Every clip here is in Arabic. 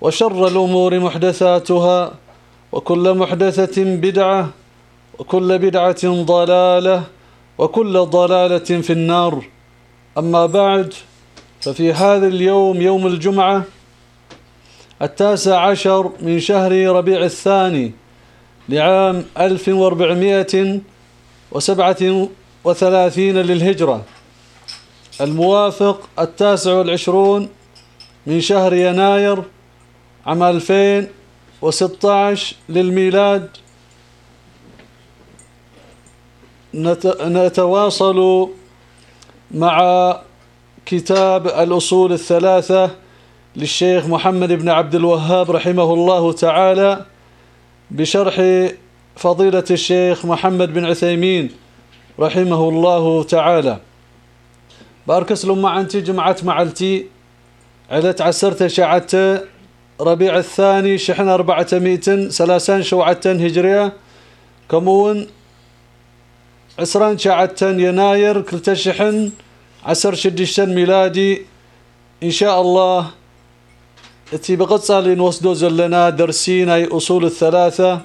وشر الأمور محدثاتها وكل محدثة بدعة وكل بدعة ضلالة وكل ضلالة في النار. أما بعد ففي هذا اليوم يوم الجمعة التاسع عشر من شهر ربيع الثاني لعام 1437 للهجرة. الموافق التاسع والعشرون من شهر يناير عام 2016 للميلاد نتواصل مع كتاب الأصول الثلاثة للشيخ محمد بن عبد الوهاب رحمه الله تعالى بشرح فضيلة الشيخ محمد بن عثيمين رحمه الله تعالى. باركس لما عنتي جمعت معلتي علت عسرت شعت ربيع الثاني شحن أربعة ميتن سلاسان شوعتن هجرية. كمون عسران شعتن يناير كلتا شحن عسر شدشتن ميلادي. إن شاء الله اتي بقصة نوصدو زلنا درسين أي أصول الثلاثة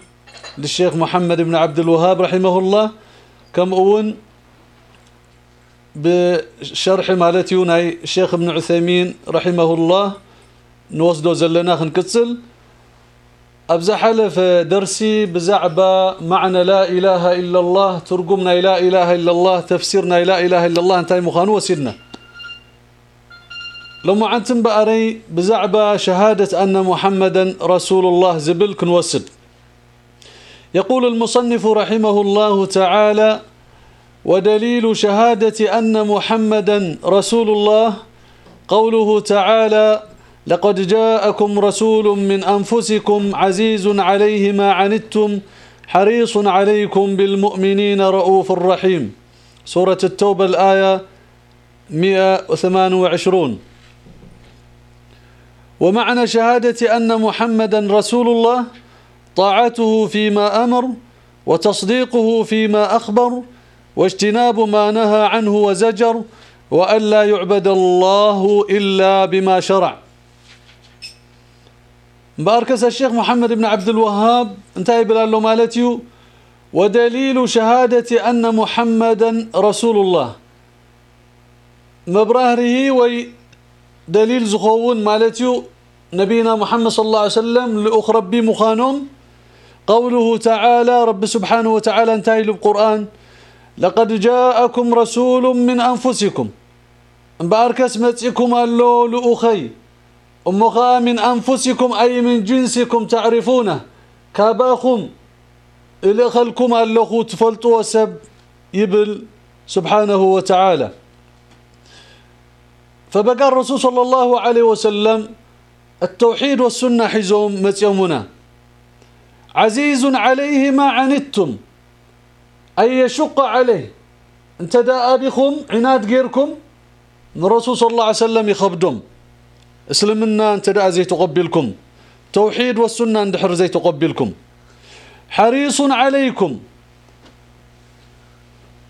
للشيخ محمد بن عبد الوهاب رحمه الله. كم أون بشرح مالتيون أي الشيخ ابن عثيمين رحمه الله. نوصدو زلنا خنكتسل أبزا حلف درسي بزعبة معنى لا إله إلا الله ترقمنا لا إله إلا الله تفسيرنا لا إله إلا الله انتهي مخانو وسيدنا لما عنتم بأري بزعبة شهادة أن محمدا رسول الله زبلك نوسد يقول المصنف رحمه الله تعالى ودليل شهادة أن محمدا رسول الله قوله تعالى لقد جاءكم رسول من أنفسكم عزيز عليه ما عنتم حريص عليكم بالمؤمنين رؤوف رحيم. سورة التوبة الآية 128 ومعنى شهادة أن محمدا رسول الله طاعته فيما أمر وتصديقه فيما أخبر واجتناب ما نهى عنه وزجر وأن لا يعبد الله إلا بما شرع. باركس الشيخ محمد بن عبد الوهاب. እንታይ ይብል ኣሎ ማለት እዩ ودليل شهادة أن محمدا رسول الله. مبراهره وي دليل زخون مالتيو نبينا محمد صلى الله عليه وسلم لأخرب مخانهم قوله تعالى رب سبحانه وتعالى انتهي القرآن لقد جاءكم رسول من أنفسكم. باركس متئكم اللو لأخي. أمخا من أنفسكم أي من جنسكم تعرفونه. كاباكم إلى خلكم اللخو تفلطوا وسب يبل سبحانه وتعالى. فبقى الرسول صلى الله عليه وسلم التوحيد والسنة حزوم متيومنا عزيز عليه ما عنتم أي يشق عليه. انت داء بكم عناد غيركم الرسول صلى الله عليه وسلم يخبدم. اسلمنا انت داء زي تقبلكم توحيد والسنة اندحر زي تقبلكم حريص عليكم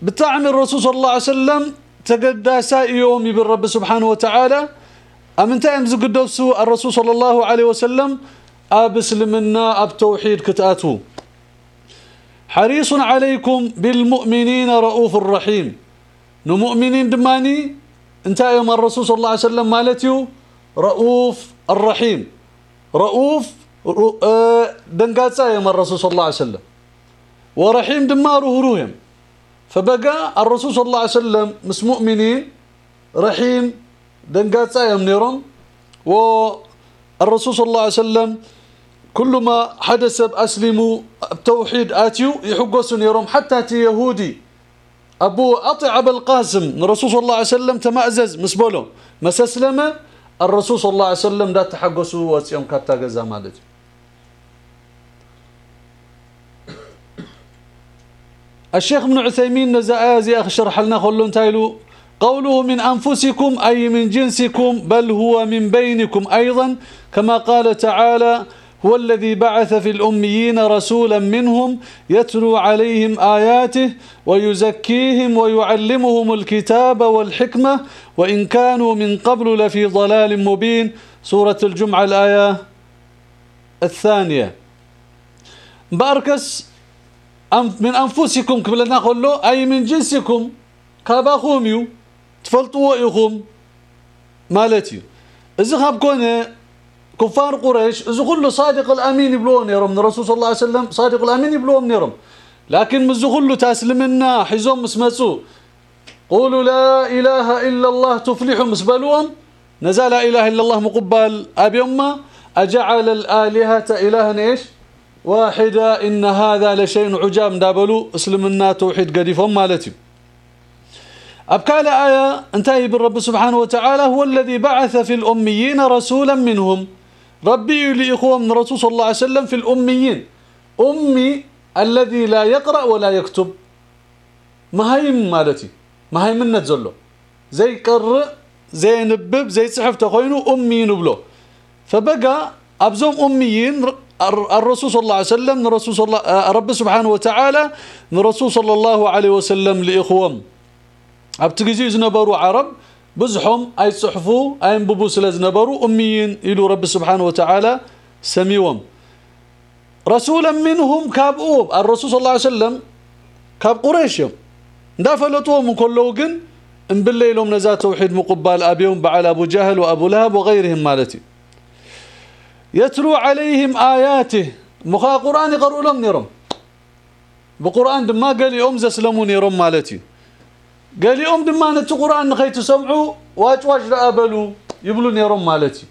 بتعمل الرسول صلى الله عليه وسلم تقداسا يومي بالرب سبحانه وتعالى امنتا يمزقدسوا الرسول صلى الله عليه وسلم ابسلمنا اب توحيد كتاتو حريص عليكم بالمؤمنين رؤوف الرحيم نمؤمنين دماني انت يوم الرسول صلى الله عليه وسلم مالتيو رؤوف الرحيم. رؤوف آه، دنقاتا يوم الرسول صلى الله عليه وسلم. ورحيم دماره روهم فبقى الرسول صلى الله عليه وسلم مس مؤمنين رحيم دنقاتا يوم نيرم والرسول صلى الله عليه وسلم كل ما حدث بأسلموا بتوحيد آتيو يحقسوا نيرم حتى تي يهودي أبو أطع أبا القاسم الرسول صلى الله عليه وسلم تمأزز مسبولو مسسلم الرسول صلى الله عليه وسلم دا تحقسوا وسيوم كاتا قزا مالتي. الشيخ ابن عثيمين نزازي اخ شرح لنا خلون تايلو. قوله من أنفسكم أي من جنسكم بل هو من بينكم أيضا كما قال تعالى هو الذي بعث في الأميين رسولا منهم يتلو عليهم آياته ويزكيهم ويعلمهم الكتاب والحكمة وإن كانوا من قبل لفي ضلال مبين. سورة الجمعة الآية الثانية. باركس من أنفسكم قبلنا له أي من جنسكم؟ كاباخوم يو تفلطوا إيخم مالتي. إذا خاب كفار قريش كله صادق الأمين يبلون يرم الرسول صلى الله عليه وسلم صادق الأمين يبلون يرم لكن مزو كله تاسلمنا حزوم مسمسو قولوا لا إله إلا الله تفلحوا مسبلون نزال لا إله إلا الله مقبل أبي أمة. أجعل الآلهة إلها إيش؟ واحدة. إن هذا لشيء عجاب. دابلو اسلمنا توحيد قديفهم مالتي. أبكال آية أنتهي بالرب سبحانه وتعالى. هو الذي بعث في الأميين رسولا منهم. ربي لإخوة من الرسول صلى الله عليه وسلم في الأميين. أمي الذي لا يقرأ ولا يكتب. ما هي مالتي. ما هي من نتزله زي قرأ زي نبب زي صحف تخوينه أمي نبله فبقى أبزوم أميين الرسول صلى الله عليه وسلم الرسول صلى الله رب سبحانه وتعالى الرسول صلى الله عليه وسلم لإخوهم ابتغزي زنبروا عرب بزحهم أي صحفو أي انببو سلازنبروا أميين إلى رب سبحانه وتعالى سميوم رسولا منهم كابوب الرسول صلى الله عليه وسلم كاب قريش يوم. دافلتوهم كله جن إن بالليلهم نزات توحيد مقبال أبيهم بعل أبو جهل وأبو لهب وغيرهم مالتي. يتلو عليهم آياته. مخا قرآن يقرؤ لهم نيرم. بقرآن ما قال يوم زسلمون يرم مالتي. قال يوم دما نت قرآن نخيت سمعوا واج واج رابلوا يبلون يرم مالتي.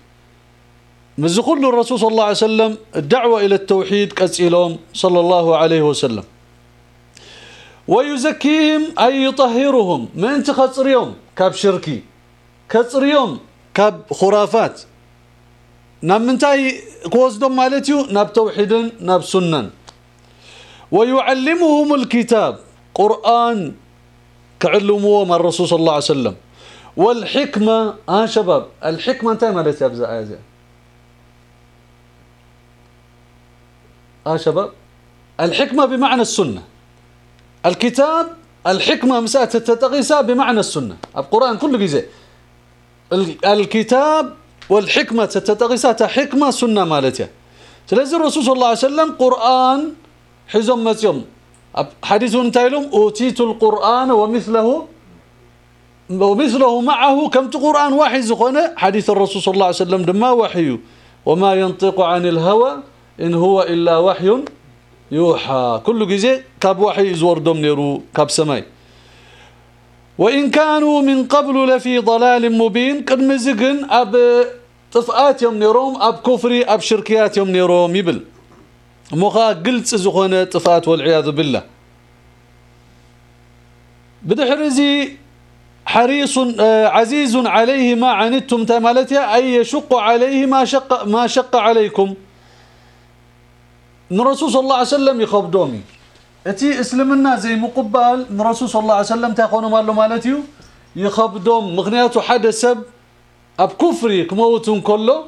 مز كل الرسول صلى الله عليه وسلم الدعوة إلى التوحيد كسيلهم صلى الله عليه وسلم. ويزكيهم أي يطهرهم. من تخصريهم؟ كاب شركي. كصريهم؟ كاب خرافات. ناب منتاي كوزدم مالتيو؟ ناب توحيد ناب سنن. ويعلمهم الكتاب. قرآن كعلموه من الرسول صلى الله عليه وسلم. والحكمة ها شباب الحكمة انت مالت يا بزا ها شباب الحكمة بمعنى السنة. الكتاب الحكمة مساء تتقيسا بمعنى السنة. القرآن كله جزء الكتاب والحكمة تتقيسا حكمة سنة مالتها سلازي الرسول صلى الله عليه وسلم قرآن حزم متيوم حديث انتايلهم أوتيت القرآن ومثله ومثله معه كم قرآن واحد زخونة؟ حديث الرسول صلى الله عليه وسلم دما وحي. وما ينطق عن الهوى إن هو إلا وحي يوحى. كل جزء كاب وحي زور نيرو كاب سماي. وإن كانوا من قبل لفي ضلال مبين قد مزقن أب طفئات يوم نيروم أب كفري أب شركيات يوم نيروم يبل. مخا قلت زخونه طفات والعياذ بالله. بدحرزي حريص عزيز عليه ما عنتم تمالتها أي يشق عليه ما شق ما شق عليكم. الرسول صلى الله عليه وسلم يخبدومي أتي اسلمنا زي مقبال الرسول صلى الله عليه وسلم تاخونوا مالو مالتيو يخبدوم مغنياتو حدث سب أب كفري كموتون كله.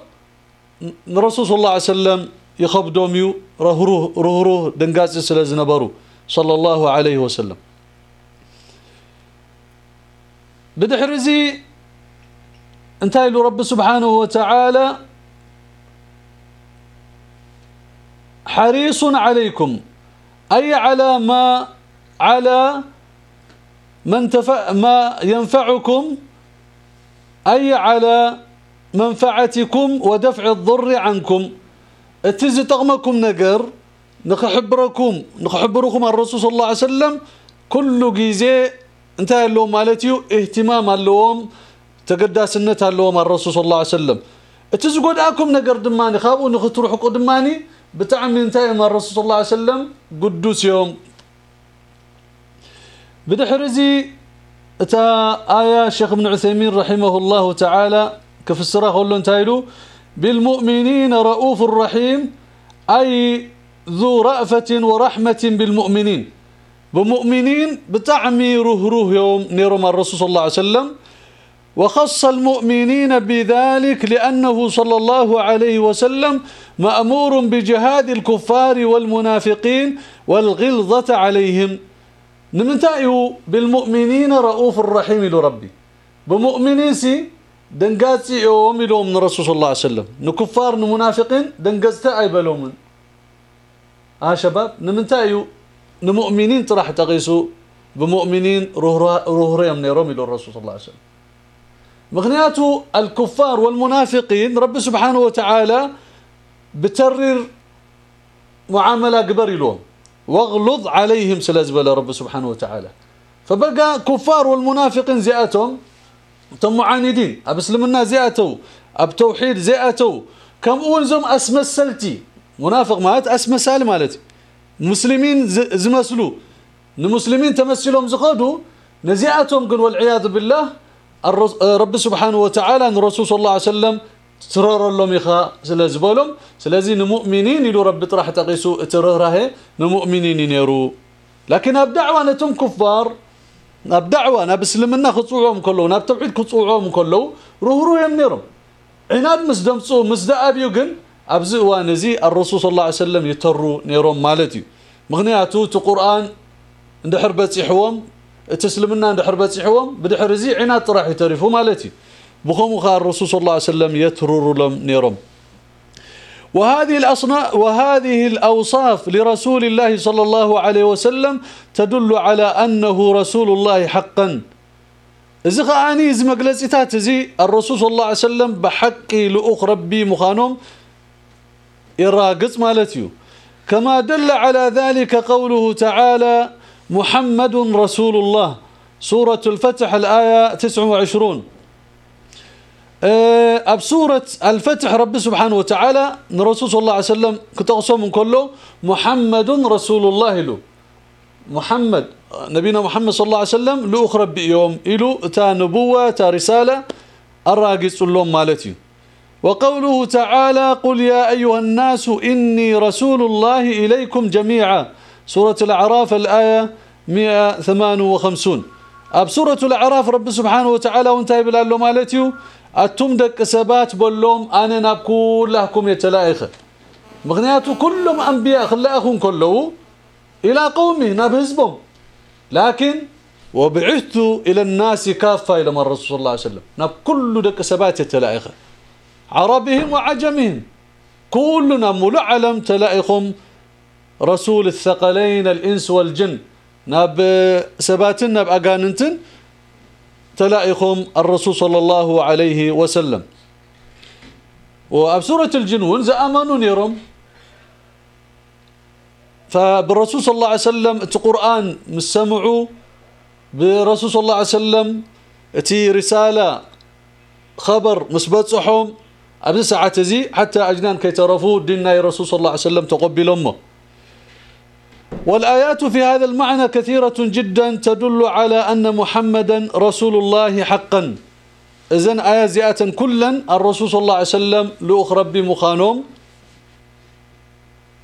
الرسول صلى الله عليه وسلم يخبدوم يو رهروه رهروه دنقاس سلازنبرو صلى الله عليه وسلم بدحرزي انتهي له رب سبحانه وتعالى حريص عليكم أي على ما على من تفع ما ينفعكم أي على منفعتكم ودفع الضر عنكم اتزي تغمكم نقر نخحبركم نخحبركم الرسول صلى الله عليه وسلم. كل جيزي انتهى لهم مالتيو اهتمام اللهم تقداسنت اللهم الرسول صلى الله عليه وسلم. اتزي قدأكم نقر دماني خابوا نختروحكم دماني بتعمل من الرسول صلى الله عليه وسلم قدوس يوم. بدحرزي اتا آية شيخ ابن عثيمين رحمه الله تعالى السراخ قولوا انتايلو بالمؤمنين رؤوف رحيم أي ذو رأفة ورحمة بالمؤمنين. بمؤمنين بتعمي روح يوم نيرم الرسول صلى الله عليه وسلم. وخص المؤمنين بذلك لأنه صلى الله عليه وسلم مأمور بجهاد الكفار والمنافقين والغلظة عليهم. نمنتايو بالمؤمنين رؤوف الرحيم لربي بمؤمنين سي دنقاتي يوم يلوم من الرسول صلى الله عليه وسلم نكفار نمنافقين دنقزتا اي بلومن ها آه شباب نمنتايو نمؤمنين طرح تقيسوا بمؤمنين روح ريم نيروم يلو الرسول صلى الله عليه وسلم مغنياتو الكفار والمنافقين رب سبحانه وتعالى بترر معاملة قبر لهم واغلظ عليهم سلازبل رب سبحانه وتعالى فبقى كفار والمنافقين زياتهم تم معاندين ابسلمنا زياتو اب توحيد زياتو كم اولزم اسمسلتي منافق مالت اسمسال مالتي مسلمين زمسلو المسلمين تمثلهم زخدوا نزياتهم قل والعياذ بالله رب سبحانه وتعالى ان الرسول صلى الله عليه وسلم ترر لهم يخا سلازبولهم سلازي المؤمنين يلو رب طرح تقيسو ترره المؤمنين ينيرو لكن ابدعوا أنتم كفار ناب دعوة ناب اسلمنا خصوعهم كله ناب توحيد خصوعهم كله. روح يمنيرهم عناد مسدمصو مسدابيو جن ابز وانزي الرسول صلى الله عليه وسلم يتروا نيرهم مالتي مغنياتو القران عند حربت يحوم تسلمنا عند حربت يحوم بدحر زي عناد طرح يترفوا مالتي بخوم الرسول صلى الله عليه وسلم يتروا لهم نيرهم. وهذه الأصناف وهذه الأوصاف لرسول الله صلى الله عليه وسلم تدل على أنه رسول الله حقا. إذا خاني إذا مقلسيتات زي الرسول صلى الله عليه وسلم بحقي لأخ ربي مخانهم إراقص مالتيو. كما دل على ذلك قوله تعالى محمد رسول الله. سورة الفتح الآية 29 أب سورة الفتح رب سبحانه وتعالى الرسول صلى الله عليه وسلم كتقسم من كله محمد رسول الله له. محمد نبينا محمد صلى الله عليه وسلم له أخرى بيوم له تا نبوة تا رسالة الراقص لهم مالتي. وقوله تعالى قل يا أيها الناس إني رسول الله إليكم جميعا. سورة الأعراف الآية 158 أب سورة الأعراف رب سبحانه وتعالى وانتهي بلاله مالتي أتم دق سبات بلوم أنا ناب كلكم يتلايخ مغنياتو كلهم أنبياء خلاهم كله. إلى قومه ناب حزبهم لكن وبعثت إلى الناس كافة إلى من الرسول صلى الله عليه وسلم. ناب كل دق سبات يتلايخ عربهم وعجمهم. كلنا ملعلم تلائخهم. رسول الثقلين الإنس والجن. ناب سباتنا باغاننتن تلائخهم الرسول صلى الله عليه وسلم. وبسورة الجنون زأمنوا نيرم. فبالرسول صلى الله عليه وسلم القرآن مسمعوا بالرسول صلى الله عليه وسلم تي رسالة خبر مسبتصحهم أبدا ساعة زي حتى أجنان كي تعرفوا ديننا الرسول صلى الله عليه وسلم تقبل أمه والآيات في هذا المعنى كثيرة جدا تدل على أن محمدا رسول الله حقا. إذن آيات زيئة كلا الرسول صلى الله عليه وسلم لأخ ربي مخانوم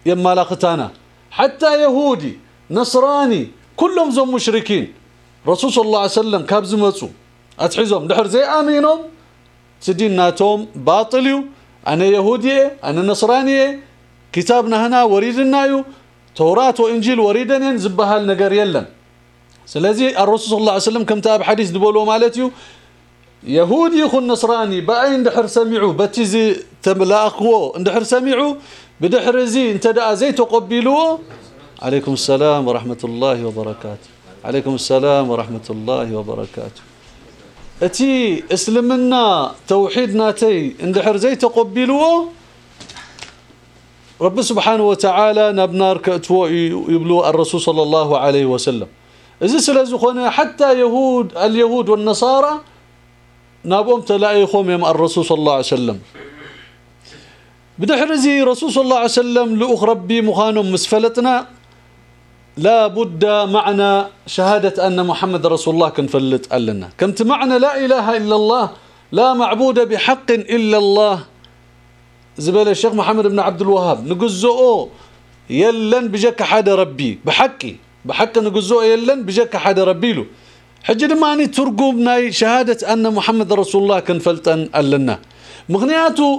يما لاختانا حتى يهودي نصراني كلهم زم مشركين. رسول صلى الله عليه وسلم كابز مصو أتحزهم دحر زي آمينهم سدين ناتهم باطليو. أنا يهودي أنا نصراني كتابنا هنا وريدنا يو. توراة وإنجيل وريدنا زبها النجار يلا سلازي الرسول صلى الله عليه وسلم كم تاب حديث دبولو مالتيو يهودي يخون نصراني بأي اندحر سمعوا بتزي تملاقو اندحر سمعوا بدحر زي انت دا زي تقبلوا عليكم السلام ورحمة الله وبركاته عليكم السلام ورحمة الله وبركاته اتي اسلمنا توحيدنا تي اندحر زي تقبلوا رب سبحانه وتعالى نبنار كأتو يبلو الرسول صلى الله عليه وسلم. إذا سلازخونا حتى يهود اليهود والنصارى نابهم تلاقيهم يم الرسول صلى الله عليه وسلم. بدحرزي رسول صلى الله عليه وسلم لأخ ربي مخانم مسفلتنا لا بد معنى شهادة أن محمد رسول الله كنفلت لنا كمت معنى لا إله إلا الله لا معبود بحق إلا الله زبال الشيخ محمد بن عبد الوهاب نقزؤه يلن بجك حد ربي. بحقي بحق نقزؤه يلن بجك حد ربي له. حجد ماني ترقوب ناي شهادة أن محمد رسول الله كنفلتن لنا مغنياته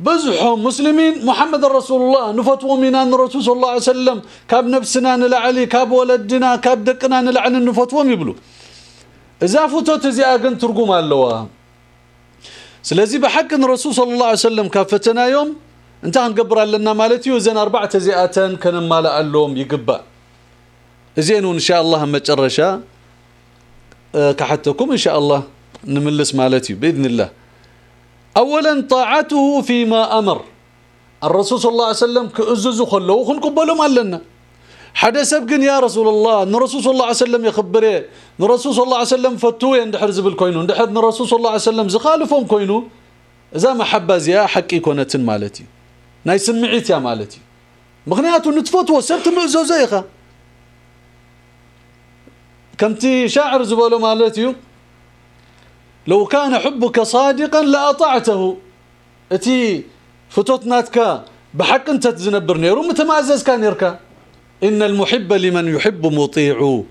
بزحهم مسلمين محمد رسول الله نفتو من أن الرسول صلى الله عليه وسلم. كاب نفسنا نلعلي كاب ولدنا كاب دقنا نلعن نفتوهم يبلو إذا فتو تزي أقن ترقوم اللوا سلازي بحق الرسول صلى الله عليه وسلم كافتنا يوم انت هنقبر لنا مالتي وزين أربعة تزيئتين كان مالا اللوم يقبع زين إن شاء الله مجرشا كحتكم إن شاء الله نملس مالتي بإذن الله. اولا طاعته فيما أمر. الرسول صلى الله عليه وسلم كأززو خلوه خنقبلهم علنا حدا سبقن يا رسول الله. إن الرسول صلى الله عليه وسلم يخبره. إن الرسول صلى الله عليه وسلم فتوه اندحر زبل كوينو اندحر إن الرسول صلى الله عليه وسلم زخالفهم كوينو. إذا محبه زيا حقي كونتن مالتي. ناي سمعيت يا مالتي. مغنياتو نتفوتو سبت مؤزو زيخه كمتي شاعر زبالو مالتي. لو كان حبك صادقا لأطعته. إتي فتوتناتك بحق أنت تزنبر نيرو. متمازز كان يركا. إن المحب لمن يحب مطيع.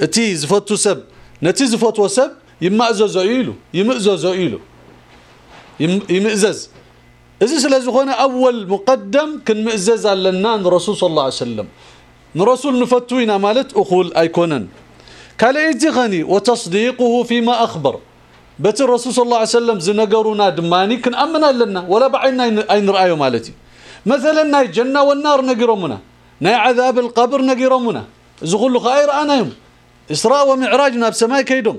اتي زفتو سب. نتي زفتو سب يمأزز إيلو يمأزز إيلو. يمأزز. إذا سلازخونا أول مقدم كن مأزز لنا الرسول صلى الله عليه وسلم. نرسول نفتوينا مالت أخول أيكونن. قال غني وتصديقه فيما أخبر. بت الرسول صلى الله عليه وسلم زنقرونا دماني كن أمنا لنا ولا بعينا أين رأيه مالتي. مثلا ناي جنة والنار نقرمنا. ناي عذاب القبر نقرمنا زغلوا خير أنا يوم. إسراء ومعراجنا بسماي كيدهم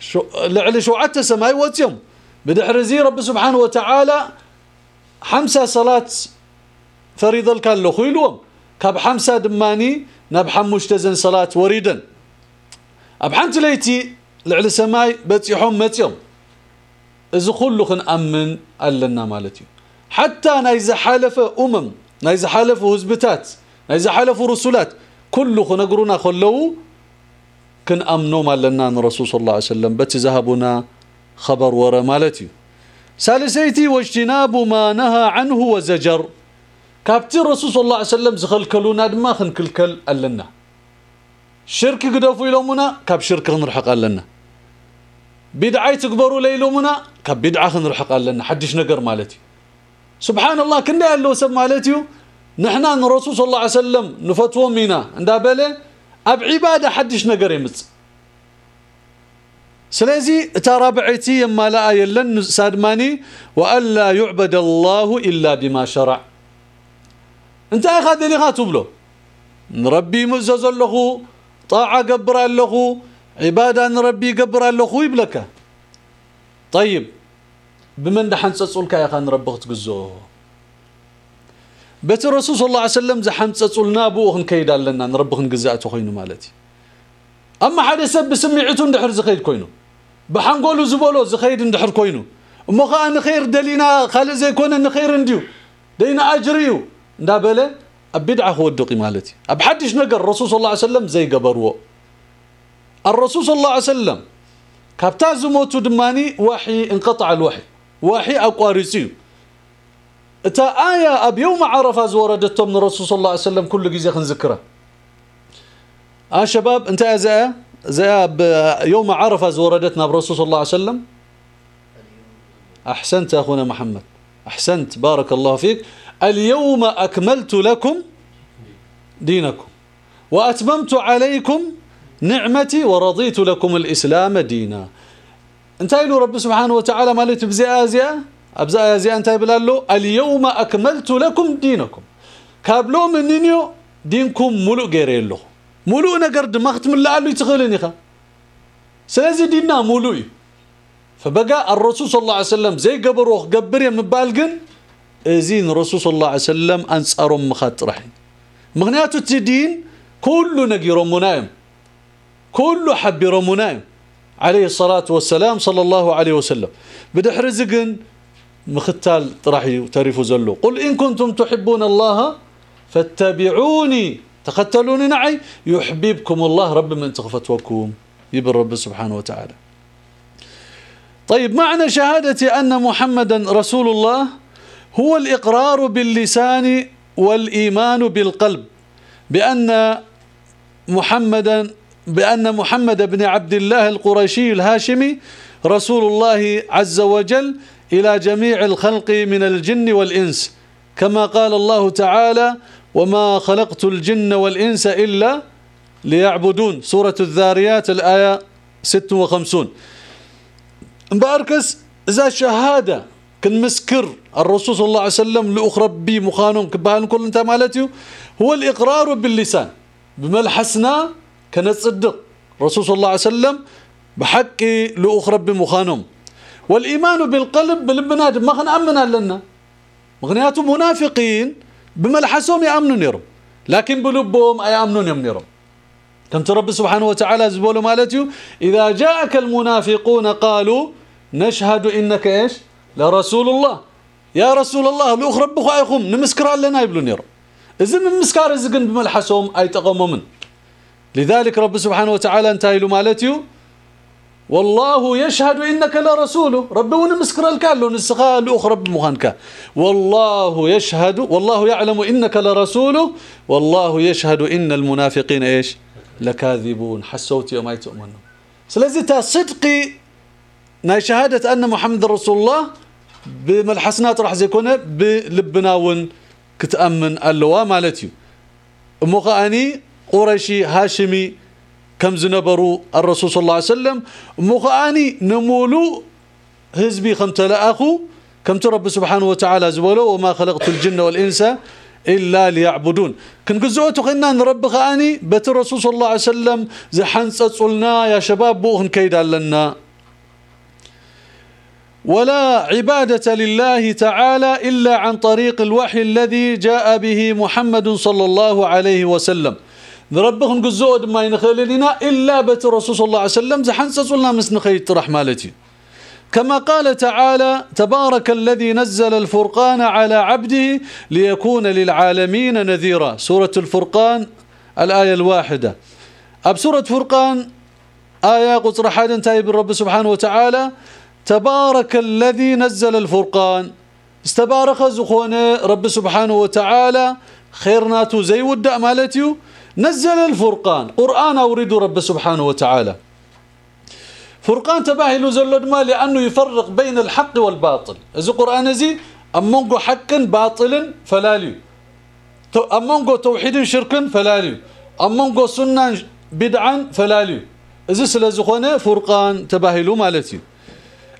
شو لعلي شو عدت سماي واتيوم بدحرزي رب سبحانه وتعالى حمسة صلاة فريضة كان له خيلوم كاب حمسة دماني ناب حموش تزن صلاة وريدا أبحنت ليتي لعل سماي بتيحهم متيوم. إذا كله أمن ألنا مالتي حتى نايز حالف أمم نايز حالف هزبتات. نايز حالف رسولات كله نقرنا خلو كن أمنو مالنا الرسول صلى الله عليه وسلم. بتذهبنا خبر ورا مالتي. ثالثيتي واجتناب ما نهى عنه وزجر. كابتي الرسول صلى الله عليه وسلم زخلكلونا دما خنكلكل ألنا. شرك قدفوا يلومنا كاب شرك نرحق لنا بدعي تكبروا ليلومنا كاب بدعة نرحق لنا حدش نقر مالتي. سبحان الله كنا قال له سب مالتي نحنا الرسول صلى الله عليه وسلم نفتوى منا. عند بله اب عباده حدش نقر يمص سلازي ترابعتي يما لا يلن سادماني والا يعبد الله الا بما شرع انت اخذ لي غاتبلو نربي مزز له طاعه قبر له عباده نربي قبر له يبلك طيب بمن دحن تصلك يا خان ربك تجزو بيت الرسول صلى الله عليه وسلم زحم تصلنا بو كيد لنا نربك نجزاته خوينو مالتي. أما حدا سب سمعته اندحر زخيد كوينو. بحنقولو زبولو زخيد اندحر كوينو. أما خان خير دلينا خالق زي كون خير انديو. دينا أجريو. ندابله أبدعة هو الدقي مالتي. ابحدش نقر الرسول صلى الله عليه وسلم زي قبرو الرسول صلى الله عليه وسلم كابتا زموتو دماني وحي انقطع الوحي. وحي اقوارسيو اتا آية اب يوم عرفة زوردتهم من الرسول صلى الله عليه وسلم كل جزء خنذكره آه شباب انت زي زي يوم عرفة زوردتنا برسول صلى الله عليه وسلم؟ احسنت يا اخونا محمد. احسنت. بارك الله فيك. اليوم أكملت لكم دينكم وأتممت عليكم نعمتي ورضيت لكم الإسلام دينا. انتهي له رب سبحانه وتعالى مالت بزي آزياء أبزي آزياء انتهي بلاله اليوم أكملت لكم دينكم. كابلو منينيو دينكم ملؤ غير له ملؤ نقر دماغت من لعلو يتخلني خا سلازي ديننا ملؤ فبقى الرسول صلى الله عليه وسلم زي قبروه قبر يمبال قن ازين الرسول صلى الله عليه وسلم أنصارهم مخاط رحين مغنياتو الدين كل نقير منايم. كل حبير منايم. عليه الصلاة والسلام صلى الله عليه وسلم. بدحر زقن مختال راح تعرفوا زلو. قل إن كنتم تحبون الله فاتبعوني. تقتلوني نعي؟ يحببكم الله رب من تغفتوكم. يبر رب سبحانه وتعالى. طيب معنى شهادة أن محمدا رسول الله هو الإقرار باللسان والإيمان بالقلب. بأن محمدا بأن محمد بن عبد الله القرشي الهاشمي رسول الله عز وجل إلى جميع الخلق من الجن والإنس. كما قال الله تعالى وما خلقت الجن والإنس إلا ليعبدون. سورة الذاريات الآية 56 مباركس إذا شهادة كنمسكر الرسول صلى الله عليه وسلم لأخرى بي مخانهم كبهان كل انت مالتي هو الإقرار باللسان بملحسنا كنتصدق. الرسول صلى الله عليه وسلم بحق لأخرى بمخانهم والإيمان بالقلب بالبناد ما خنأمنا لنا مغنياتهم منافقين بملحسهم يأمنون يرم. لكن بلبهم أيأمنون يمنيرم كم رب سبحانه وتعالى زبولوا مالتي إذا جاءك المنافقون قالوا نشهد إنك إيش؟ لرسول الله يا رسول الله الأخرى بخائكم نمسكر لنا يبلون يرم. إذن من مسكار إذن بملحسهم أي تقوموا لذلك رب سبحانه وتعالى انتهي له والله يشهد إنك لرسوله رب ونمسكر الكالو نسخاء الأخرى بمخانك والله يشهد والله يعلم إنك لرسوله والله يشهد إن المنافقين إيش؟ لكاذبون. حسوت يوم أي تؤمنون سلازي صدقي ناي شهادة أن محمد رسول الله بملحسنات راح زيكونه بلبناون كتأمن اللواء مالتي مخاني قريشي هاشمي كم زنبروا الرسول صلى الله عليه وسلم مخاني نمولو هزبي خم تلاخو كم ترب سبحانه وتعالى زولو وما خلقت الجن والإنس إلا ليعبدون. كن قزوتو خلينا نرب خاني بت الرسول صلى الله عليه وسلم زحنصصلنا يا شباب بوهن كيد لنا. ولا عبادة لله تعالى إلا عن طريق الوحي الذي جاء به محمد صلى الله عليه وسلم. نربخن قزود ما ينخللنا إلا بت صلى الله عليه وسلم زحنصصلنا مسنخي طرح مالتي. كما قال تعالى تبارك الذي نزل الفرقان على عبده ليكون للعالمين نذيرا. سورة الفرقان الآية الواحدة. أب سورة فرقان آية قصر حادا تايب الرب سبحانه وتعالى تبارك الذي نزل الفرقان. استبارك زخونه رب سبحانه وتعالى خيرناتو زي ودأ مالتيو. نزل الفرقان. قرآن أورد رب سبحانه وتعالى. فرقان تباهي زلد ما لأنه يفرق بين الحق والباطل. إذا قرآن زي أمونغو حقا باطلا فلاليو أمونغو توحيد شركا فلاليو أمونغو سنة بدعا فلاليو إذا سلازخونه فرقان تباهلو مالتي.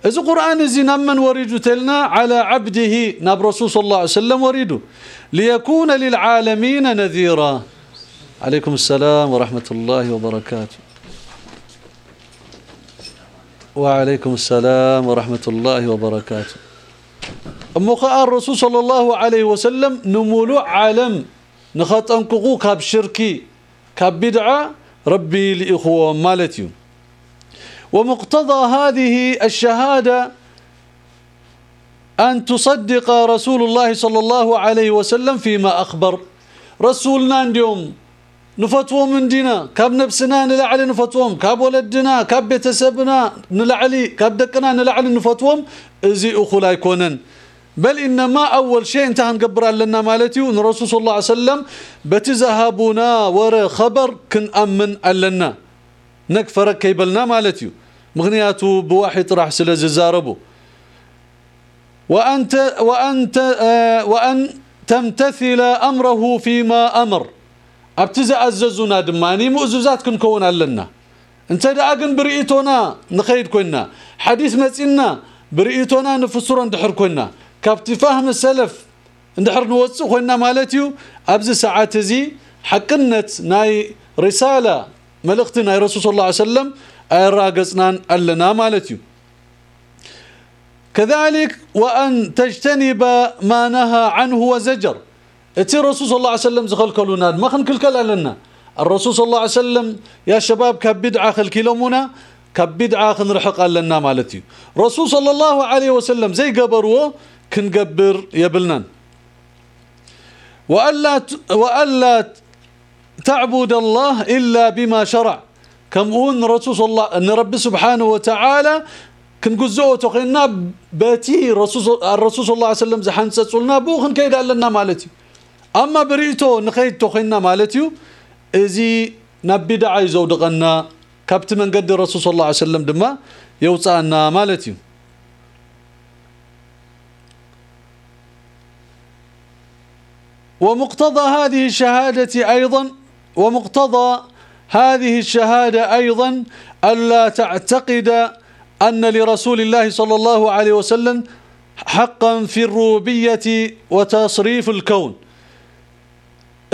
إذا قرآن زي نمن وريدو تلنا على عبده ناب رسول صلى الله عليه وسلم وريدو. ليكون للعالمين نذيرا. عليكم السلام ورحمة الله وبركاته. وعليكم السلام ورحمة الله وبركاته. أمقاء الرسول صلى الله عليه وسلم نمولو عالم نخطنققو كاب شركي كاب بدعة ربي لإخوة مالتي ومقتضى هذه الشهادة أن تصدق رسول الله صلى الله عليه وسلم فيما أخبر. رسولنا اليوم نفتوهم من دينا كاب نفسنا نلعلي نفتوهم كاب ولدنا كاب بيتسبنا نلعلي كاب دقنا نلعلي نفتوهم ازي اخو لا يكونن بل انما اول شيء انت هنقبر لنا مالتي ونرسول صلى الله عليه وسلم بتذهبنا ورا خبر كن امن لنا نكفر كيبلنا مالتي مغنياتو بواحد راح سلازاربو وانت وانت آه وان تمتثل أمره فيما أمر ابتزا اززونا دماني مؤززات كنكون لنا انت داقن برئيتونا نخيد كنا حديث مسئنا برئيتونا نفسر اندحر كنا كابت فهم السلف اندحر نوصو كنا مالتيو ابز ساعات زي حقنت ناي رسالة ملختنا رسول صلى الله عليه وسلم ايراقصنا لنا مالتيو كذلك وأن تجتنب ما نهى عنه وزجر اتي الرسول صلى الله عليه وسلم زخلكلونا ما خنكلكل لنا الرسول صلى الله عليه وسلم يا شباب كبدعه خلكلمونا كبدعه خنرحق لنا مالتي رسول صلى الله عليه وسلم زي قبروا كنقبر يبلنا والا والا تعبد الله الا بما شرع كم اون رسول الله ان رب سبحانه وتعالى كنجزؤ تخينا باتي الرسول الرسول صلى الله عليه وسلم زحنصصلنا بو كيد لنا مالتي أما بريتو نخيد تخينا مالتيو ازي نبدع يزودقنا كابت من قد الرسول صلى الله عليه وسلم دما يوصانا مالتيو. ومقتضى هذه الشهادة أيضا ومقتضى هذه الشهادة أيضا ألا تعتقد أن لرسول الله صلى الله عليه وسلم حقا في الروبية وتصريف الكون.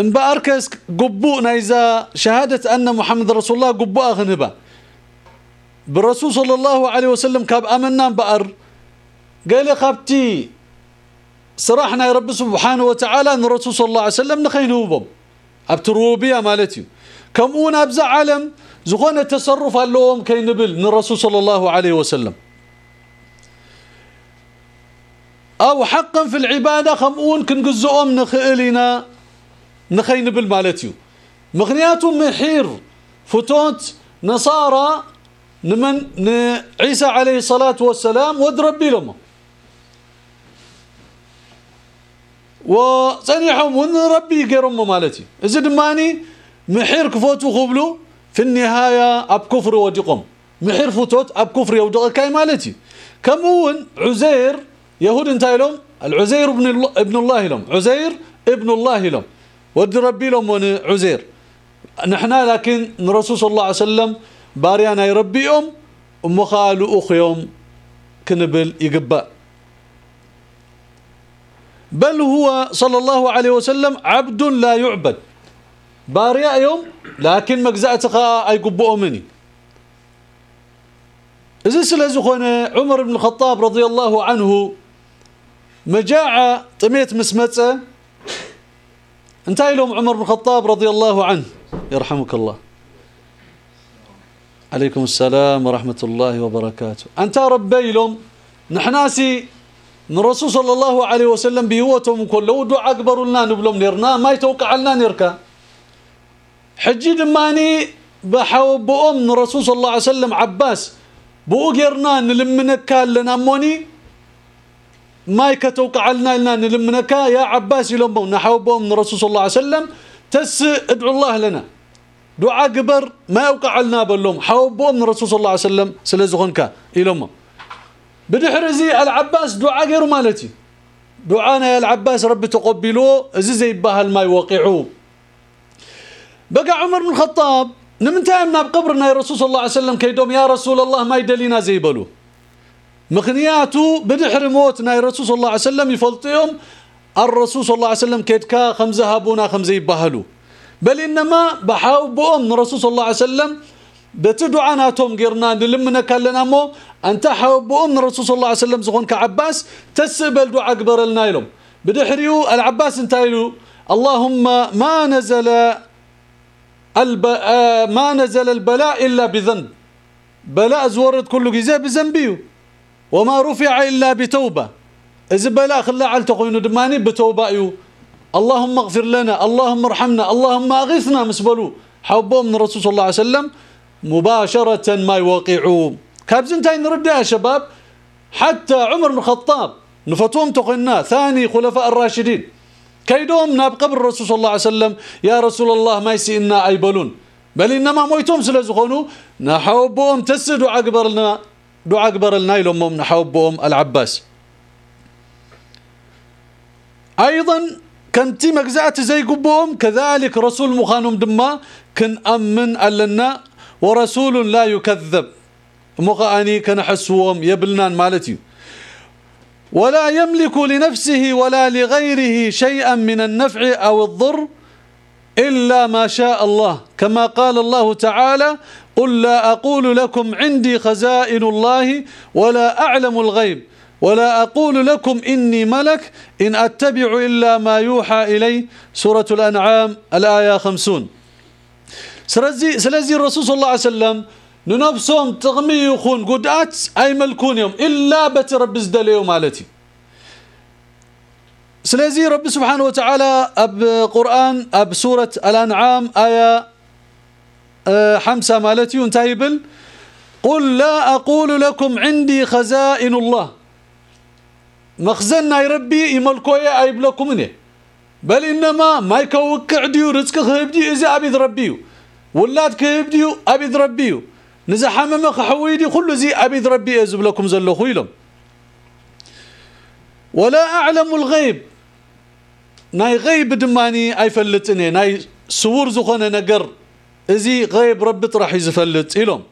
انباركس قبونا إذا شهادة أن محمد رسول الله قبوء غنبا بالرسول صلى الله عليه وسلم كاب أمنا بأر. قال خبتي صراحنا يا رب سبحانه وتعالى أن الرسول صلى الله عليه وسلم نخينه بهم أبتروبيا مالتي. كمون أبزع عالم زغون التصرف اللهم كي نبل من الرسول صلى الله عليه وسلم. أو حقا في العبادة خمون كنقزؤهم نخئلنا نخين بالمالتيو مغنياتهم محير فتوت نصارى نمن عيسى عليه الصلاة والسلام ودربي لهم. وصنيحهم ونربي غيرهم مالتي إذا دماني محير كفوتو خبلو في النهاية أب كفر ودقم محير فتوت أب كفر يودق كاي مالتي كمون عزير يهود انتهي لهم العزير ابن الله لهم. عزير ابن الله لهم. ود ربي لهم عزير. نحنا لكن الرسول صلى الله عليه وسلم باريانا يربيهم ومخالو اخيهم كنبل يقبأ. بل هو صلى الله عليه وسلم عبد لا يعبد. باريا يوم لكن مجزأتك أي قبؤ مني إذا سلازخونه عمر بن الخطاب رضي الله عنه مجاعة طميت مسمصه انتهى لهم عمر بن الخطاب رضي الله عنه. يرحمك الله. عليكم السلام ورحمة الله وبركاته. أنت ربي لهم. نحناسي الرسول صلى الله عليه وسلم بهوتهم كل لو دعاء أكبر لنا نبلهم نيرنا. ما يتوقع لنا نيركا. حجي دماني بحوب بأم الرسول صلى الله عليه وسلم عباس. بوغيرنا نلمنك لنا موني. ما يكتوقع لنا لنا نلمنك يا عباس يلمون نحوبهم من الرسول صلى الله عليه وسلم. تس ادعو الله لنا. دعاء قبر ما يوقع لنا بلهم حوبهم من الرسول صلى الله عليه وسلم. سلازغنك يلمهم بدحرزي العباس دعاء غير مالتي. دعانا يا العباس رب تقبلوه زي زي بها ما يوقعوه بقى عمر بن الخطاب. نمنتهي بقبرنا يا رسول صلى الله عليه وسلم. كيدوم يا رسول الله ما يدلينا زي بلو. مخنياتو بدحر موتنا يا رسول صلى الله عليه وسلم يفلطيهم. الرسول صلى الله عليه وسلم كيدكا خمزة هابونا خمزة يبهلوا بل إنما بحاوبهم الرسول صلى الله عليه وسلم بتدعاناتهم غيرنا نلمنا لنا مو. أنت حاوبهم الرسول صلى الله عليه وسلم زغون كعباس تسبل دعاء اكبر لنا لهم بدحريو العباس انتايلو. اللهم ما نزل الب... ما نزل البلاء إلا بذنب. بلاء زورت كل جزاء بذنبيه وما رفع إلا بتوبة. اذا بلاء خلا على تقوين دماني بتوبة اللهم اغفر لنا اللهم ارحمنا اللهم أغثنا مسبلو. حبهم من الرسول صلى الله عليه وسلم مباشرة ما يوقعوا كابزنتين نرد يا شباب حتى عمر بن الخطاب نفتوم تقنا ثاني خلفاء الراشدين. كيدوم ناب قبر الرسول صلى الله عليه وسلم يا رسول الله ما يسئنا أيبلون. بل إنما مويتهم سلازخونو نحوبهم تسدوا اكبر لنا دعاء أكبر لنا لهم نحوبهم العباس. أيضا كنتي مجزات زي قبوهم كذلك رسول مخانهم دما كن أمن ألنا ورسول لا يكذب. مخاني كنحسوهم يبلنان مالتي. ولا يملك لنفسه ولا لغيره شيئا من النفع أو الضر إلا ما شاء الله. كما قال الله تعالى قل لا أقول لكم عندي خزائن الله ولا أعلم الغيب ولا أقول لكم إني ملك إن أتبع إلا ما يوحى إلي. سورة الأنعام الآية خمسون. سلزي الرسول صلى الله عليه وسلم ننفسهم تغمي يخون قدات أي ملكون يوم إلا بت رب ازدليو مالتي سلزي رب سبحانه وتعالى أب قرآن أب سورة الأنعام آية أه حمسة مالتي انتهيبل قل لا أقول لكم عندي خزائن الله. مخزننا يربي يملكويا ايبلكم منه بل إنما ما يكوك عديو رزق خيبدي اذا ابي ربيو. ولاد كيبديو ابي ربيو. نزا حمم خحويدي كل زي ابي ربي أزب لكم زلخو يلم ولا أعلم الغيب. ناي غيب دماني اي فلتني ناي سور زخونة نقر. إزي غيب ربي طرح يزفلت يلم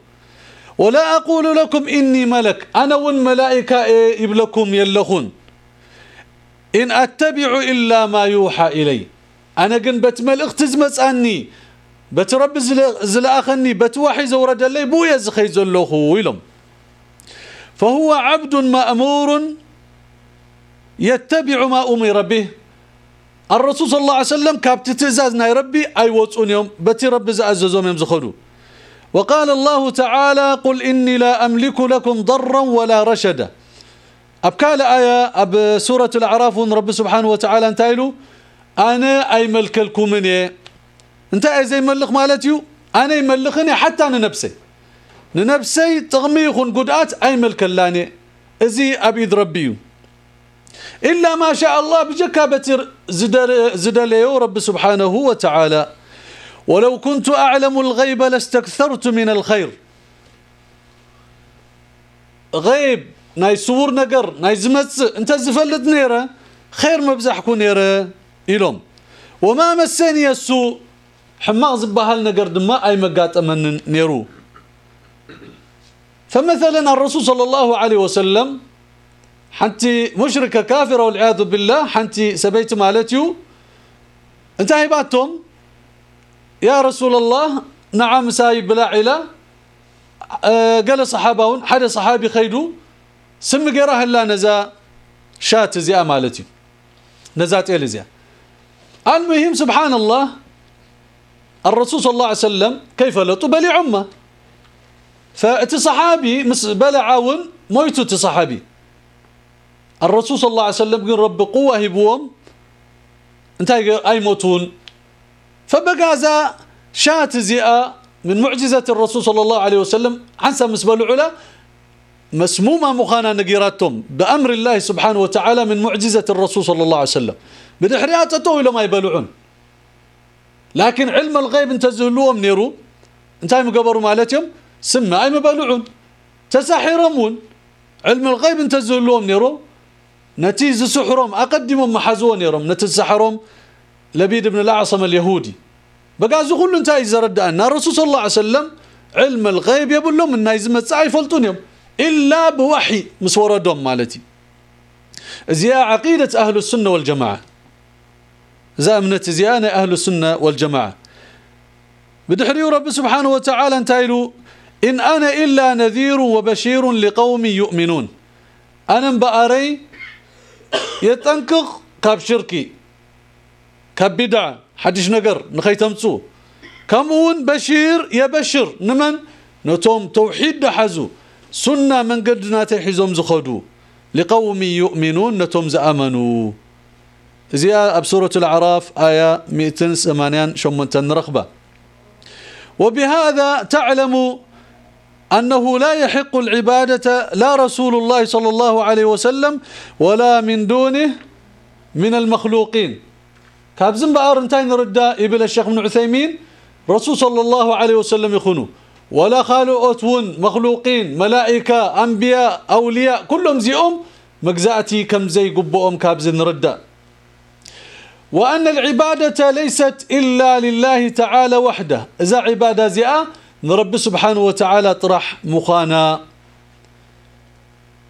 ولا أقول لكم إني ملك. أنا والملائكه يبلكم يلخون. إن أتبع إلا ما يوحى إلي. أنا قن بتمل اختزمصاني بترب زلاخني بتوحي زورد لي بو يزخي زلوخو ويلم فهو عبد مأمور يتبع ما أمر به. الرسول صلى الله عليه وسلم كابت تزازنا يا ربي أي وصون يوم بتي رب زعززهم يوم زخدو. وقال الله تعالى قل إني لا أملك لكم ضرا ولا رشدا. ابكال آية أب سورة الأعراف رب سبحانه وتعالى انتايلو أنا أي ملكلكم مني انت أي زي ملخ مالتيو أنا يملخني حتى أنا نفسي. ننفسي تغمي يخون قدآت أي ملكلاني. إزي أبيد ربيو إلا ما شاء الله بجكابة زدل زدليو رب سبحانه وتعالى. ولو كنت أعلم الغيب لاستكثرت من الخير. غيب ناي صور نجر ناي زمص انت زفلت نيرة خير مبزحكو نيرة إلهم. وما مسني السوء حماق زبهال نجر دما أي مقاطمن نيرو. فمثلا الرسول صلى الله عليه وسلم حنتي مشركة كافرة والعياذ بالله. حنتي سبيت مالتيو انت هيباتهم يا رسول الله نعم سايب بلا علا. أه قال صحابون حدا صحابي خيدو. سم غيره هلا نزا شات زي مالتي. نزات الزيا المهم سبحان الله الرسول صلى الله عليه وسلم كيف لطب لعمة. فأتي صحابي مس بلعاون مويتو تصحابي الرسول صلى الله عليه وسلم قال رب قوة هبوم انت أي موتون. فبقى شات زيئه من معجزة الرسول صلى الله عليه وسلم. حنسى مسبل علا مسمومة مخانا نقيراتهم بأمر الله سبحانه وتعالى من معجزة الرسول صلى الله عليه وسلم. بدحرياته إلى ما يبلعون. لكن علم الغيب انت زهلوهم نيرو. انتهي مقبروا مالتهم. سمى أي مبلعون. تسحرمون علم الغيب انت زهلوهم نيرو. نتيز سحرهم اقدمهم محزون نيرهم نتسحرهم لبيد بن الأعصم اليهودي. بقى كله انتهي زرد أن الرسول صلى الله عليه وسلم علم الغيب يقول لهم انه يزمت ساعه يفلطون يوم. إلا بوحي مسوردهم مالتي. زي عقيدة أهل السنة والجماعة. زامنة زيانة أهل السنة والجماعة. بدحري رب سبحانه وتعالى انتايلو إن أنا إلا نذير وبشير لقوم يؤمنون. أنا بأري يتنكخ كاب شركي كاب بدع حدش نقر نخيتمسو كمون بشير يبشر نمن؟ نتوم توحيد حزو سنة من قدنا تحزم زخدو. لقوم يؤمنون نتم زأمنوا زي بسورة الأعراف آية 280 شمنتن رخبة وبهذا تعلم أنه لا يحق العبادة لا رسول الله صلى الله عليه وسلم ولا من دونه من المخلوقين. كابزن بأر انتين نرد إبل الشيخ من عثيمين رسول صلى الله عليه وسلم يخونوا ولا خالقون مخلوقين ملائكة أنبياء أولياء كلهم زيهم مجزأتي كم زي قبؤهم كابز نردا وأن العبادة ليست إلا لله تعالى وحده. إذا عبادة زئة نرب سبحانه وتعالى طرح مخانا.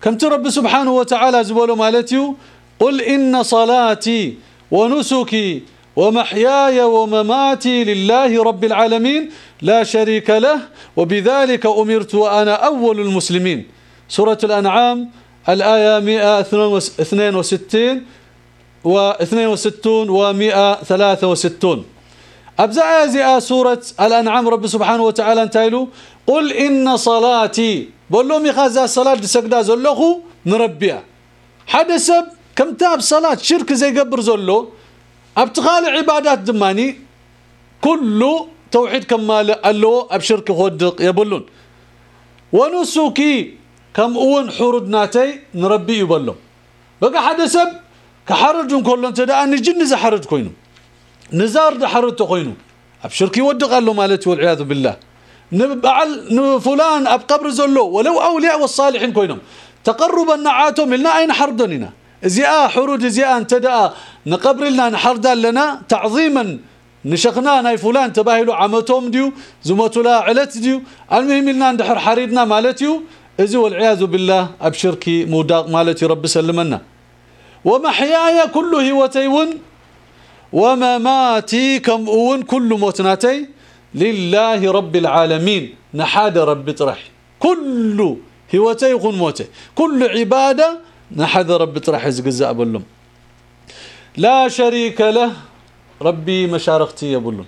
كم ترب سبحانه وتعالى زبولو مالتيو؟ قل إن صلاتي ونسكي ومحياي ومماتي لله رب العالمين لا شريك له وبذلك أمرت وأنا أول المسلمين. سورة الأنعام الآية 162 و62 و163 أبزع زئا سورة الأنعام رب سبحانه وتعالى انتايلو قل إن صلاتي بقول لهم يخازا الصلاة سجدا زلخو نربيها حد سب كم تاب صلاة شرك زي قبر زلو ابتغال عبادات دماني كله توحيد كمال الله ابشرك خدق يبلون ونسوكي كم اون حرد ناتي نربي يبلون بقى حد سب كحرجون كلهم تدا اني جن زحرج كوينو نزار دحرت كوينو ابشرك يودق الله مالتي والعياذ بالله. نبعل فلان أب قبر زلو ولو أولياء والصالحين كوينهم. تقربا نعاتهم لنا أين حردننا زياء حروج زياء انتدأ نقبر لنا نحرد لنا تعظيما. نشقنا ناي فلان تباهلوا عمتهم ديو زمتوا لا علت ديو. المهم لنا ندحر حريدنا مالتيو ازي والعياذ بالله ابشركي موداق مالتي رب سلمنا. ومحياي كل هوتيون ومماتي كم أون كل موتناتي لله رب العالمين. نحاد رب طرح كل هوتي يكون موتي. كل عبادة نحد رب طرح يزقزا بلهم لا شريك له. ربي مشارختي يبلهم.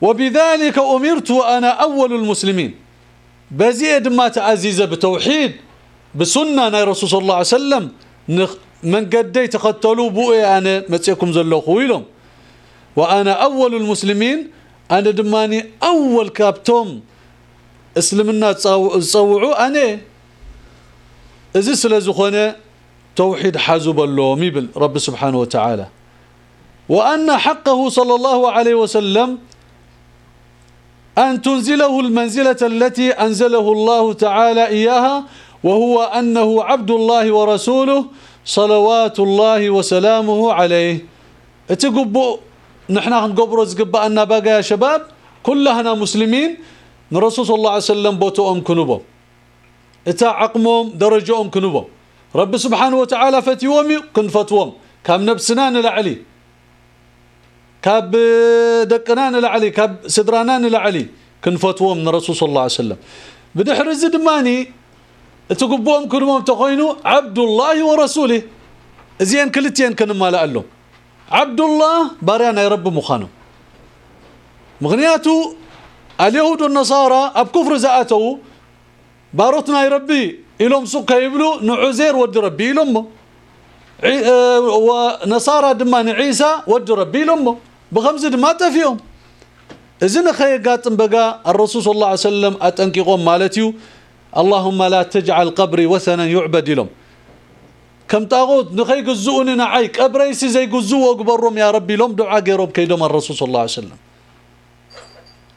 وبذلك أمرت وأنا أول المسلمين. بزيد ما تعزيز بتوحيد. ناي رسول صلى الله عليه وسلم. من قدي تقتلوا بوئي أنا متسيكم زلو خويلهم وأنا أول المسلمين أنا دماني أول كابتوم اسلمنا تصوعوا أنا. إذا سلزخونه توحيد حازب اللوم يبل رب سبحانه وتعالى. وأن حقه صلى الله عليه وسلم أن تنزله المنزلة التي أنزله الله تعالى إياها وهو أنه عبد الله ورسوله صلوات الله وسلامه عليه. اتقبوا نحن نقبروا زقبأنا بقى يا شباب؟ كلنا مسلمين. نرسول صلى الله عليه وسلم بوتوهم كنبهم إتا عقمهم درجهم كنبهم رب سبحانه وتعالى فتيوم كنفتوهم كم نبسنا نلعلي. كاب دقنا نلعلي. كاب سدرانا نلعلي. كنفتوهم من رسول صلى الله عليه وسلم. بدحر الزدماني تقبوهم كنبهم تقوينوا عبد الله ورسوله زين كلتين كنما لألو عبد الله باريانا يا رب مخانو مغنياتو اليهود والنصارى اب كفر زاتو باروتنا يربي إلهم سوق يبلو نعزير ود ربي لهم ونصارى دمان عيسى ود ربي لهم بخمس دمات فيهم إذن خي قاتم بقى الرسول صلى الله عليه وسلم أتنكيقهم مالتيو اللهم لا تجعل قبري وثنا يعبد لهم كم طاغوت نخي قزؤننا عيك أبريسي زي قزو وقبرهم يا ربي. لهم دعاء قيروب كيدهم الرسول صلى الله عليه وسلم.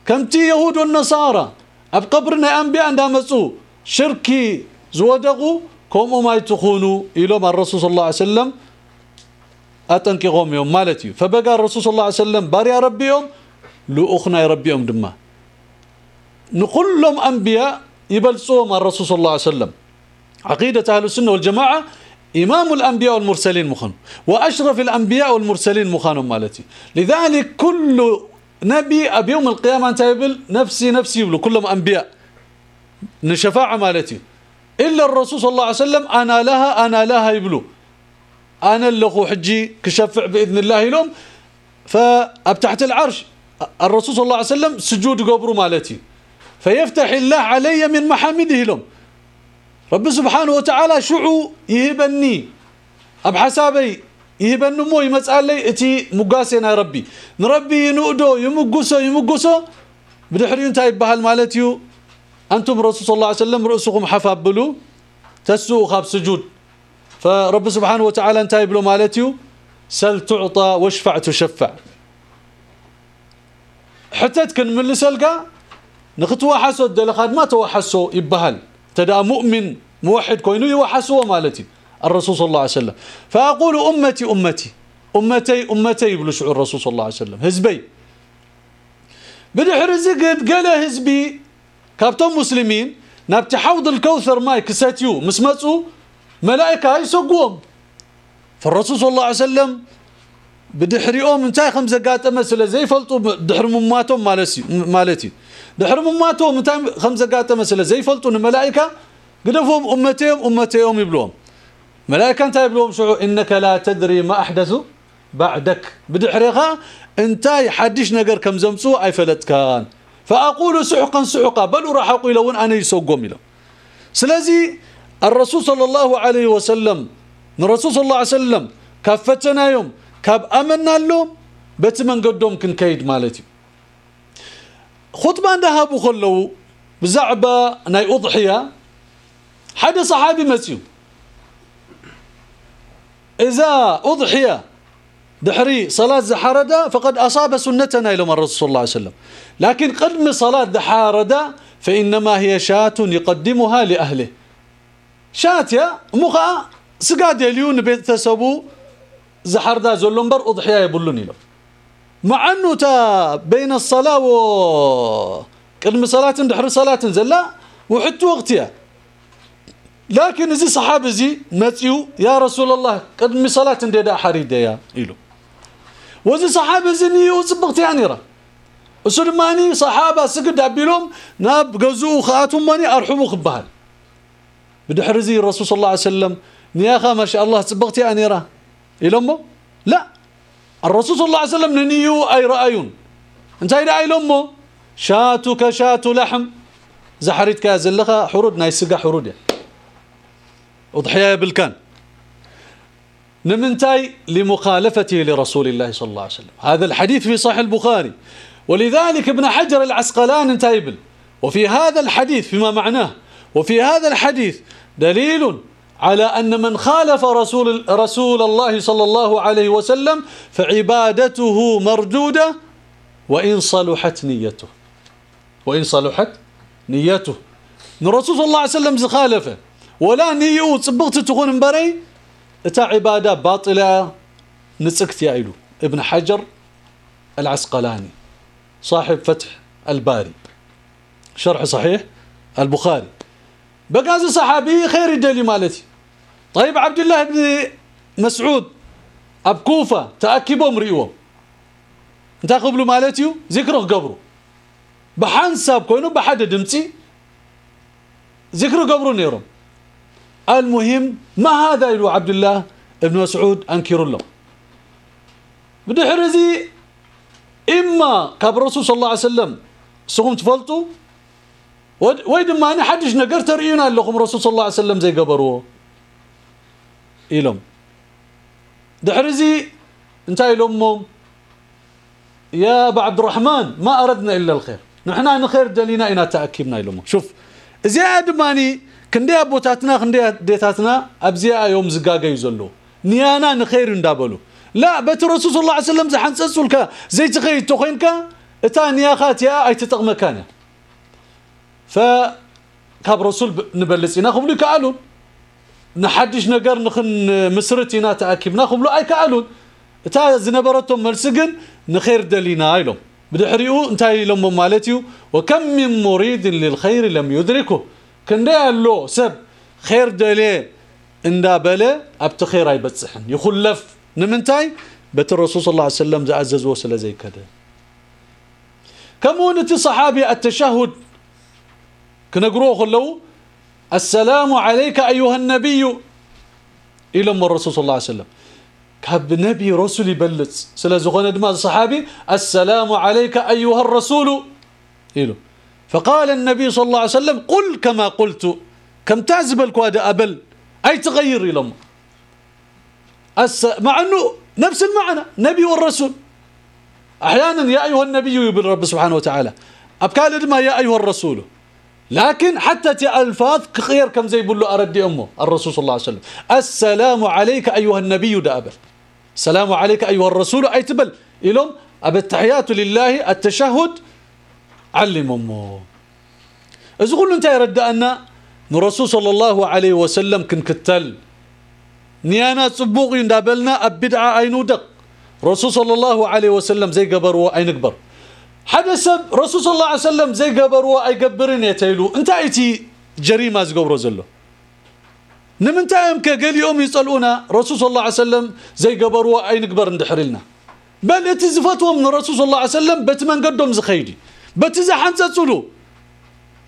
كم تي يهود والنصارى. أب قبرنا أنبياء اندامسو شركي زودقوا كم ما يتخونوا إلهم الرسول صلى الله عليه وسلم. أتنكيهم يوم مالتي. فبقى الرسول صلى الله عليه وسلم باري ربي يوم لأخنا ربي يوم دما. نقول لهم أنبياء يبلسوهم الرسول صلى الله عليه وسلم. عقيدة أهل السنة والجماعة إمام الأنبياء والمرسلين مخان وأشرف الأنبياء والمرسلين مخان مالتي. لذلك كل نبي أبي يوم القيامة أنت يبل نفسي نفسي يبلو كلهم أنبياء. نشفاعة مالتي. إلا الرسول صلى الله عليه وسلم أنا لها أنا لها يبلو. أنا اللي حجي كشفع بإذن الله لهم فأبتحت العرش. الرسول صلى الله عليه وسلم سجود قبر مالتي. فيفتح الله علي من محامده لهم. رب سبحانه وتعالى شعو يهبني. أب حسابي يهبن مو يمسأل لي إتي مقاسنا ربي. نربي نؤدو يمقسو يمقسو. بدحري أنت يبهال مالتيو أنتم رسول صلى الله عليه وسلم رؤسكم حفابلو تسوء خاب سجود. فرب سبحانه وتعالى أنت يبلو مالتيو سل تعطى واشفع تشفع. حتتكن من لسلقا نختوحسو الدلخات ما توحسو يبهال تدا مؤمن موحد كوينو يوحسو مالتي الرسول صلى الله عليه وسلم فأقول أمتي أمتي امتي امتي يبلو شعور الرسول صلى الله عليه وسلم هزبي بدحر زقد قال هزبي كابتن مسلمين نبت حوض الكوثر ماي كساتيو مسمصو ملائكه يسقوهم فالرسول صلى الله عليه وسلم بدحريهم انتاي خمسه قاتمه سلا زي فلطوا دحر مماتهم مالتي مالتي دحر مماتهم انتاي خمسه قاتمه سلا زي فلطوا الملائكه قدفهم امتيهم امتيهم يبلوهم ملائكه انت يبلوهم شو انك لا تدري ما احدثوا بعدك بدحريها انتاي حدش نجر كم زمصو اي فلتكان فاقول سحقا سحقا بل راح أقول لون أنا يسوقهم له سلازي الرسول صلى الله عليه وسلم الرسول صلى الله عليه وسلم كفتنا يوم كاب امنا لهم بت منقدهم كيد مالتي خطبه ذهبوا خلو بزعبه ناي اضحيه حدا صحابي مسيو اذا اضحيه دحري صلاه زحارده فقد اصاب سنتنا إلى الرسول صلى الله عليه وسلم لكن قدم صلاه زحارده فانما هي شاة يقدمها لاهله شات يا مخا سقاد يليون بيتسبو زحردا زلمبر أضحية يبلون له مع انه بين الصلاة و قدم صلاة دحر صلاة زلا وحتى وقتها لكن زي صحابه زي متيو يا رسول الله قدم صلاة انددا حريدة يا يلو وزي صحابه زي نيو صبغت يعني را. اسلماني صحابة سجد ابيلهم ناب غزو خاتم ماني ارحبوا خبهال. بدحر زي الرسول صلى الله عليه وسلم نياخا ما شاء الله صبغت يعني را. يلمو لا. الرسول صلى الله عليه وسلم ننيو أي رأيون؟ أنت أي رأي لمو شاتك شات لحم. زحرتك زلخة حرود ناي سقا حرود أضحية بالكان نمنتاي لمخالفته لرسول الله صلى الله عليه وسلم. هذا الحديث في صحيح البخاري. ولذلك ابن حجر العسقلاني انتايبل وفي هذا الحديث فيما معناه وفي هذا الحديث دليل على أن من خالف رسول رسول الله صلى الله عليه وسلم فعبادته مردودة وإن صلحت نيته. وإن صلحت نيته. الرسول صلى الله عليه وسلم زخالفه ولا نيو صبغت تكون مبري إتا عبادة باطلة. نسكت يا ايلو ابن حجر العسقلاني صاحب فتح الباري. شرح صحيح؟ البخاري. بقى صحابي خير دلي مالتي. طيب عبد الله بن مسعود أب كوفة مريوه انت قبلوا مالتيو؟ ذكره قبروا بحنسب كونوا بحد دمتي. ذكره قبروا نيرهم المهم ما هذا يلو عبد الله ابن مسعود انكر له بدحرزي إما كاب الرسول صلى الله عليه وسلم سقوم تفلطوا ويد ما أنا حدش نقر ترينا لكم الرسول صلى الله عليه وسلم زي قبروه إلهم دحرزي انتهي لأمهم يا أبا عبد الرحمن ما أردنا إلا الخير نحن نخير دلينا إنا تأكبنا لأمهم شوف زياد ماني كندي أبوتاتنا كندي ديتاتنا أبزياء يوم زقاقة يزلو نيانا نخير اندابلو لا بيت الرسول صلى الله عليه وسلم زحن سسولك زي تخيل تخينك اتا نياخات يا اي تطق مكانه ف كاب رسول نبلسينا خبلو قالوا نحدش نجر نخن مسرتنا تاكبنا خبلو أي كألون. اتا زنبرتهم ملسجن نخير دلينا ايلهم بدحريو انتاي لهم مالتيو وكم من مريد للخير لم يدركه. كان له سب خير دلي اندا بلا أبت خير يبصحن يخلف نمنتاي بت الرسول صلى الله عليه وسلم زعزز وسل زي كده. كمونتي صحابي التشهد. كنقروه خلو السلام عليك أيها النبي. إلى الرسول صلى الله عليه وسلم. كاب نبي رسول يبلت. سلا زغنا دما الصحابي السلام عليك أيها الرسول. إلو. فقال النبي صلى الله عليه وسلم قل كما قلت. كم تعزب الكواد أبل؟ أي تغير إلى مع أنه نفس المعنى نبي والرسول. أحيانا يا أيها النبي يبل رب سبحانه وتعالى. أبكال ما يا أيها الرسول. لكن حتى تي ألفاظ خير كم زي بقول له أردي أمه الرسول صلى الله عليه وسلم. السلام عليك أيها النبي دابر السلام عليك أيها الرسول أي تبل. إلهم اب التحيات لله التشهد. علم أمه. إذا قلنا أنت يرد أن الرسول صلى الله عليه وسلم كن كتل. نيانا صبوغي ندابلنا ابدعه اينو دق رسول صلى الله عليه وسلم زي قبروا اي نقبر حدا سب رسول صلى الله عليه وسلم زي قبروا اي قبرن يتيلو. انت أيتي جريمة زقبرو زلو. نمنتا يمك قال يوم يسألونا رسول صلى الله عليه وسلم زي قبروا اي نقبر ندحرلنا بل اتزفتهم من الرسول صلى الله عليه وسلم بتمن قدهم زخيدي. بتزا حنصصلو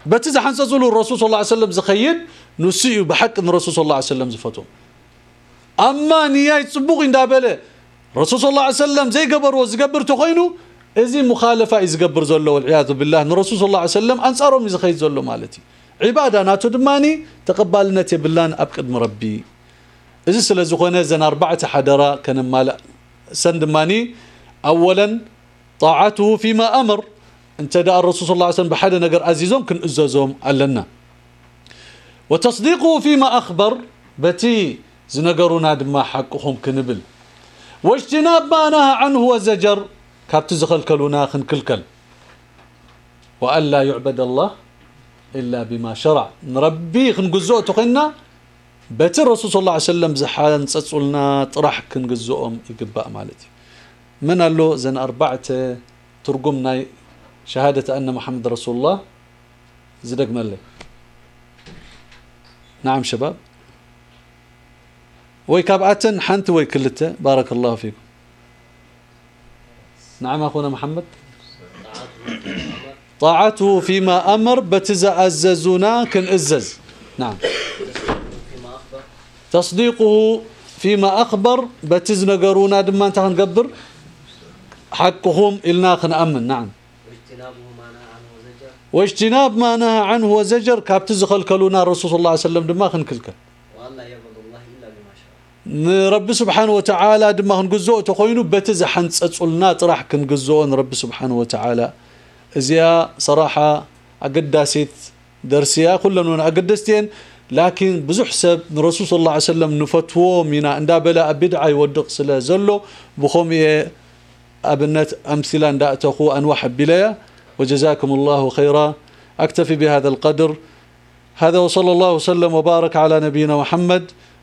بتزا حنصصلو الرسول صلى الله عليه وسلم زخيد نسيو بحق الرسول صلى الله عليه وسلم زفتهم. أما نياي تصبوغ إندابله رسول صلى الله عليه وسلم زي قبر وزقبر تخينو ازي مخالفة يزقبر زلو والعياذ بالله. الرسول صلى الله عليه وسلم أنصارهم يزخيد زلو مالتي. عبادة ناتو دماني تقبلنتي بالله أبقد مربي. ازي سلازخونه زن أربعة حدرا كان مال سندماني اولا طاعته فيما أمر. انت دا الرسول صلى الله عليه وسلم بحد نجر عزيزهم كن اززهم علنا وتصديقه فيما أخبر بتي زنقرونا دما حقهم كنبل. واجتناب ما نهى عنه وزجر. كابت زخلكلونا خنكلكل وأن لا يعبد الله إلا بما شرع نربي خنقزوه تخينا بيت الرسول صلى الله عليه وسلم زحان تصلنا طرح كنقزوهم يقباء مالتي من قال له زن أربعة ترقمنا شهادة أن محمد رسول الله زدق ملي نعم شباب وي كابعتن حنت وي كلته بارك الله فيكم نعم أخونا محمد. طاعته فيما أمر بتزاززنا كن إزز. نعم. تصديقه فيما أخبر بتزنقرونا دما أنت نقبر حقهم إلنا خنأمن نعم. واجتناب ما نهى عنه وزجر كابتز خلكلونا الرسول صلى الله عليه وسلم دما خنكلكل رب سبحانه وتعالى دما هنجزو تخوينو بتز حنصصلنا طرح كنجزو رب سبحانه وتعالى ازيا صراحة اقداسيت درسيا كلنا اقدستين لكن بزح سب الرسول صلى الله عليه وسلم نفتوو منا اندا بلا بدعه يودق سلا زلو بخوم ابنت امثله اندا تخو انواع بلايا وجزاكم الله خيرا اكتفي بهذا القدر هذا وصلى الله وسلم وبارك على نبينا محمد